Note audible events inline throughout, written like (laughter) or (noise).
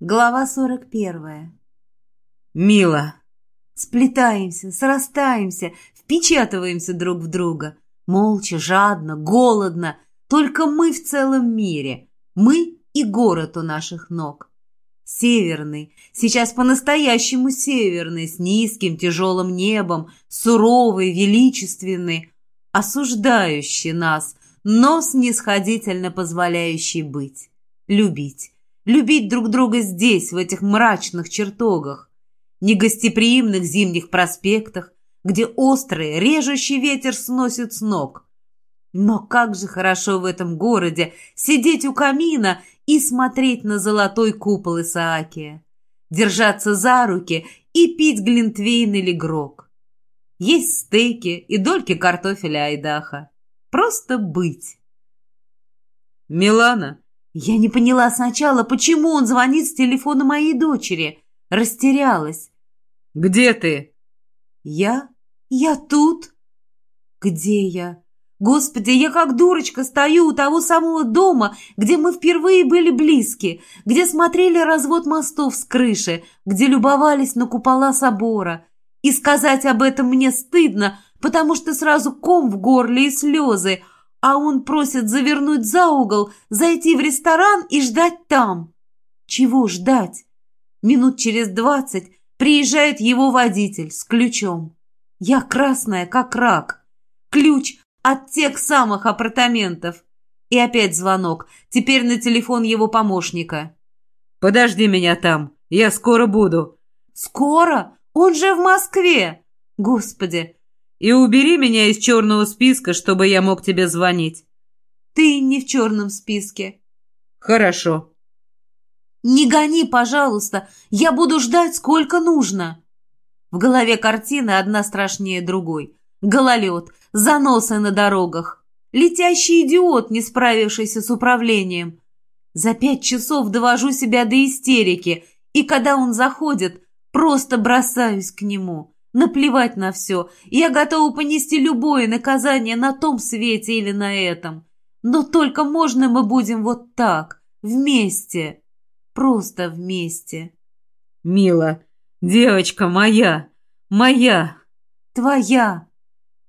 Глава сорок первая. Мила. Сплетаемся, срастаемся, впечатываемся друг в друга. Молча, жадно, голодно. Только мы в целом мире. Мы и город у наших ног. Северный, сейчас по-настоящему северный, с низким тяжелым небом, суровый, величественный, осуждающий нас, но снисходительно позволяющий быть, любить любить друг друга здесь, в этих мрачных чертогах, негостеприимных зимних проспектах, где острый, режущий ветер сносит с ног. Но как же хорошо в этом городе сидеть у камина и смотреть на золотой купол Исаакия, держаться за руки и пить глинтвейн или грок. Есть стейки и дольки картофеля айдаха. Просто быть. «Милана, я не поняла сначала, почему он звонит с телефона моей дочери. Растерялась. «Где ты?» «Я? Я тут?» «Где я?» Господи, я как дурочка стою у того самого дома, где мы впервые были близки, где смотрели развод мостов с крыши, где любовались на купола собора. И сказать об этом мне стыдно, потому что сразу ком в горле и слезы – а он просит завернуть за угол, зайти в ресторан и ждать там. Чего ждать? Минут через двадцать приезжает его водитель с ключом. Я красная, как рак. Ключ от тех самых апартаментов. И опять звонок, теперь на телефон его помощника. «Подожди меня там, я скоро буду». «Скоро? Он же в Москве!» «Господи, и убери меня из черного списка, чтобы я мог тебе звонить. Ты не в черном списке. Хорошо. Не гони, пожалуйста. Я буду ждать, сколько нужно. В голове картины одна страшнее другой. Гололед, заносы на дорогах. Летящий идиот, не справившийся с управлением. За пять часов довожу себя до истерики, и когда он заходит, просто бросаюсь к нему. Наплевать на все. Я готова понести любое наказание на том свете или на этом. Но только можно мы будем вот так, вместе. Просто вместе. Мила, девочка моя, моя. Твоя.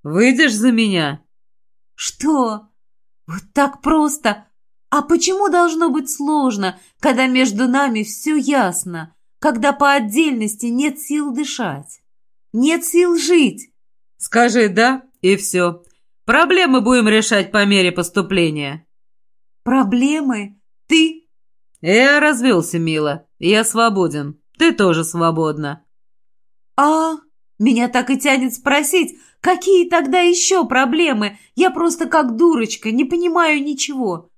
Выйдешь за меня? Что? Вот так просто. А почему должно быть сложно, когда между нами все ясно, когда по отдельности нет сил дышать? Нет сил жить. Скажи «да» и все. Проблемы будем решать по мере поступления. Проблемы? Ты? Я развелся, мила. Я свободен. Ты тоже свободна. А, меня так и тянет спросить, какие тогда еще проблемы? Я просто как дурочка, не понимаю ничего.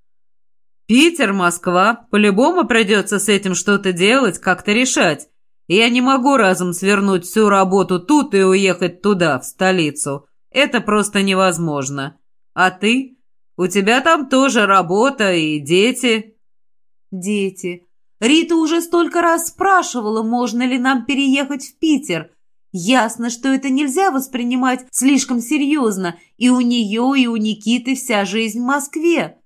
Питер, Москва. По-любому придется с этим что-то делать, как-то решать. Я не могу разом свернуть всю работу тут и уехать туда, в столицу. Это просто невозможно. А ты? У тебя там тоже работа и дети. Дети. Рита уже столько раз спрашивала, можно ли нам переехать в Питер. Ясно, что это нельзя воспринимать слишком серьезно. И у нее, и у Никиты вся жизнь в Москве.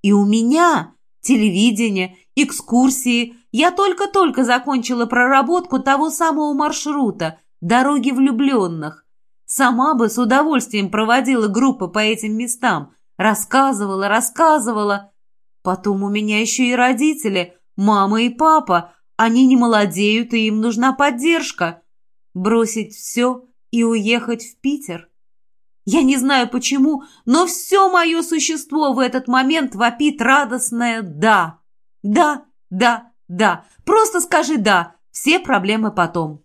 И у меня телевидение, экскурсии – я только-только закончила проработку того самого маршрута «Дороги влюбленных». Сама бы с удовольствием проводила группы по этим местам. Рассказывала, рассказывала. Потом у меня еще и родители, мама и папа. Они не молодеют, и им нужна поддержка. Бросить все и уехать в Питер? Я не знаю почему, но все мое существо в этот момент вопит радостное «да». Да, да, да, просто скажи «да», все проблемы потом.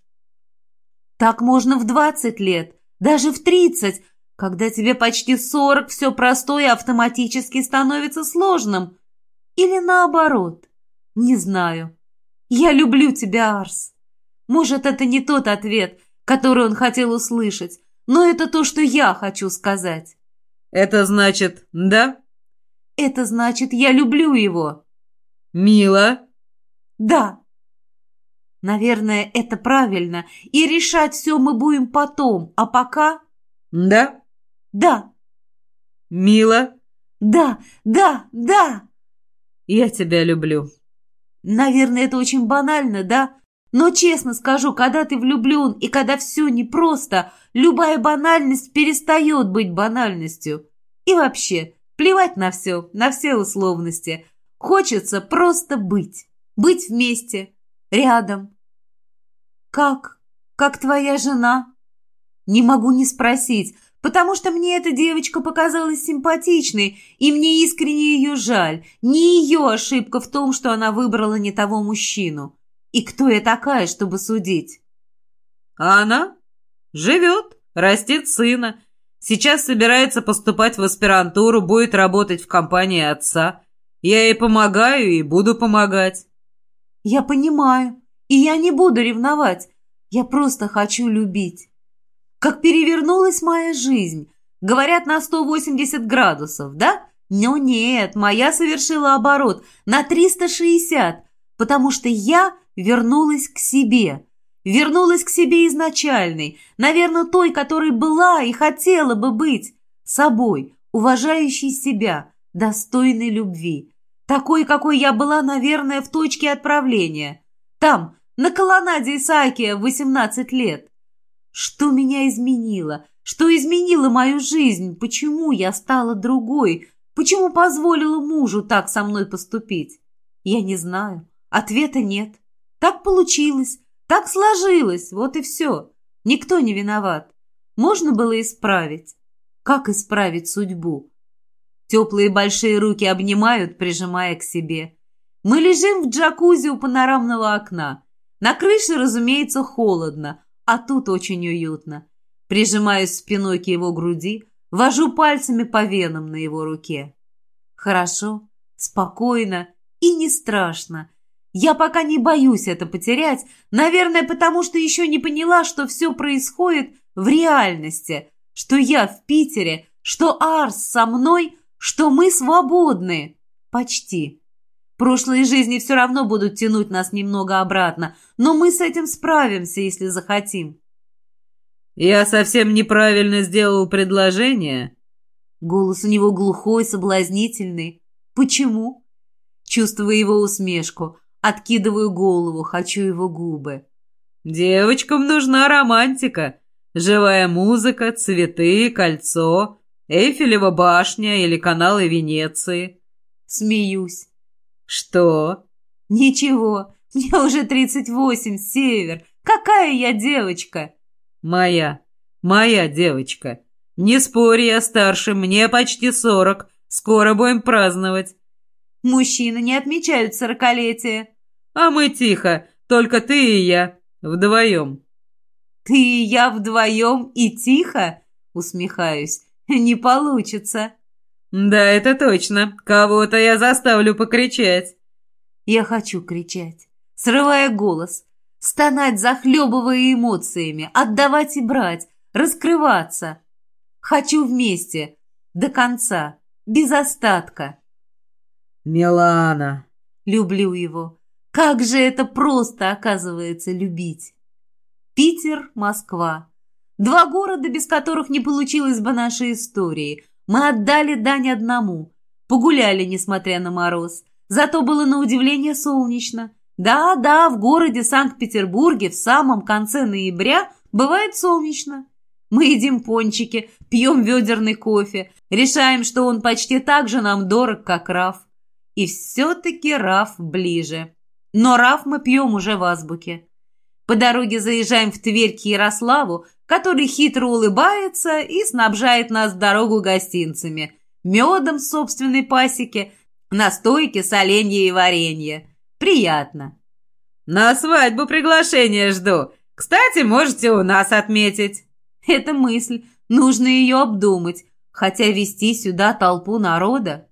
Так можно в двадцать лет, даже в тридцать, когда тебе почти сорок, все простое автоматически становится сложным. Или наоборот. Не знаю. Я люблю тебя, Арс. Может, это не тот ответ, который он хотел услышать, но это то, что я хочу сказать. Это значит «да»? Это значит, я люблю его. Мила, да. Наверное, это правильно. И решать все мы будем потом. А пока... Да? Да. Мила? Да, да, да. Я тебя люблю. Наверное, это очень банально, да? Но честно скажу, когда ты влюблен и когда все непросто, любая банальность перестает быть банальностью. И вообще, плевать на все, на все условности. Хочется просто быть. Быть вместе, рядом. «Как? Как твоя жена?» Не могу не спросить, потому что мне эта девочка показалась симпатичной, и мне искренне ее жаль. Не ее ошибка в том, что она выбрала не того мужчину. И кто я такая, чтобы судить? А она живет, растет сына. Сейчас собирается поступать в аспирантуру, будет работать в компании отца. Я ей помогаю и буду помогать. Я понимаю, и я не буду ревновать. Я просто хочу любить. Как перевернулась моя жизнь. Говорят, на 180 градусов, да? Но нет, моя совершила оборот на 360, потому что я вернулась к себе. Вернулась к себе изначальной, наверное, той, которой была и хотела бы быть. Собой, уважающей себя, достойной любви. Такой, какой я была, наверное, в точке отправления. Там, на колоннаде Исаакия в 18 лет. Что меня изменило? Что изменило мою жизнь? Почему я стала другой? Почему позволила мужу так со мной поступить? Я не знаю. Ответа нет. Так получилось. Так сложилось. Вот и все. Никто не виноват. Можно было исправить. Как исправить судьбу? Теплые большие руки обнимают, прижимая к себе. Мы лежим в джакузи у панорамного окна. На крыше, разумеется, холодно, а тут очень уютно. Прижимаюсь спиной к его груди, вожу пальцами по венам на его руке. Хорошо, спокойно и не страшно. Я пока не боюсь это потерять, наверное, потому что еще не поняла, что все происходит в реальности, что я в Питере, что Арс со мной, что мы свободны. Почти. Прошлые жизни все равно будут тянуть нас немного обратно, но мы с этим справимся, если захотим. «Я совсем неправильно сделал предложение?» Голос у него глухой, соблазнительный. «Почему?» Чувствую его усмешку. Откидываю голову, хочу его губы. «Девочкам нужна романтика. Живая музыка, цветы, кольцо, Эйфелева башня или каналы Венеции». Смеюсь. «Что?» «Ничего, мне уже тридцать восемь, Север. Какая я девочка?» «Моя, моя девочка. Не спорь, я старше, мне почти сорок. Скоро будем праздновать». «Мужчины не отмечают сорокалетие». «А мы тихо, только ты и я, вдвоем». «Ты и я вдвоем и тихо?» Усмехаюсь. (laughs) «Не получится». «Да, это точно. Кого-то я заставлю покричать». Я хочу кричать, срывая голос, стонать, захлебывая эмоциями, отдавать и брать, раскрываться. Хочу вместе, до конца, без остатка. «Милана!» Люблю его. Как же это просто, оказывается, любить. Питер, Москва. Два города, без которых не получилось бы нашей истории – мы отдали дань одному. Погуляли, несмотря на мороз. Зато было на удивление солнечно. Да-да, в городе Санкт-Петербурге в самом конце ноября бывает солнечно. Мы едим пончики, пьем ведерный кофе, решаем, что он почти так же нам дорог, как Раф. И все-таки Раф ближе. Но Раф мы пьем уже в азбуке. По дороге заезжаем в Тверь к Ярославу, который хитро улыбается и снабжает нас в дорогу гостинцами, медом с собственной пасеки, настойки, соленья и варенье. Приятно. На свадьбу приглашение жду. Кстати, можете у нас отметить. Это мысль. Нужно ее обдумать. Хотя вести сюда толпу народа.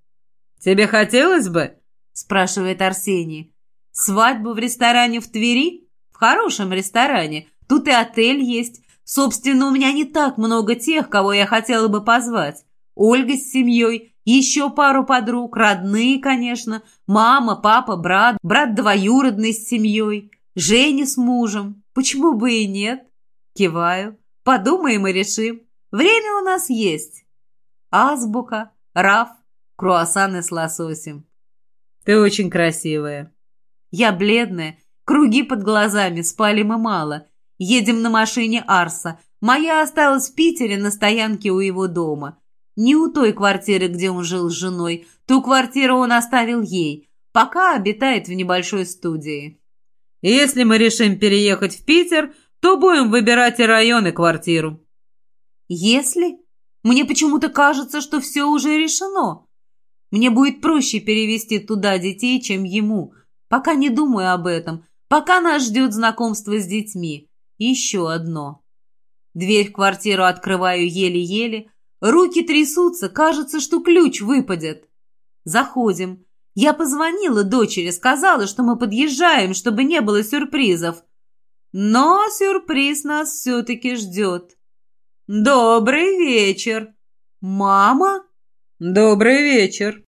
Тебе хотелось бы? Спрашивает Арсений. Свадьбу в ресторане в Твери? В хорошем ресторане. Тут и отель есть, Собственно, у меня не так много тех, кого я хотела бы позвать. Ольга с семьей, еще пару подруг, родные, конечно, мама, папа, брат, брат двоюродный с семьей, Женя с мужем. Почему бы и нет? Киваю. Подумаем и решим. Время у нас есть. Азбука, раф, круассаны с лососем. Ты очень красивая. Я бледная, круги под глазами, спали мы мало. Едем на машине Арса. Моя осталась в Питере на стоянке у его дома. Не у той квартиры, где он жил с женой. Ту квартиру он оставил ей. Пока обитает в небольшой студии. Если мы решим переехать в Питер, то будем выбирать и район, и квартиру. Если? Мне почему-то кажется, что все уже решено. Мне будет проще перевести туда детей, чем ему. Пока не думаю об этом. Пока нас ждет знакомство с детьми. Еще одно. Дверь в квартиру открываю еле-еле. Руки трясутся, кажется, что ключ выпадет. Заходим. Я позвонила дочери, сказала, что мы подъезжаем, чтобы не было сюрпризов. Но сюрприз нас все-таки ждет. «Добрый вечер!» «Мама?» «Добрый вечер!»